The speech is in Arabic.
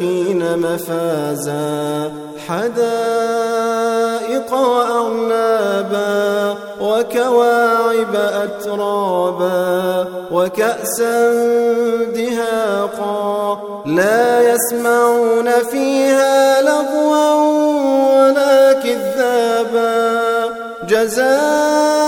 للمتقين مفازا حدائق وأعنابا وكواعب أترابا وكأسا دهاقا لا يسمعون فيها لغوا ولا كذابا جزاء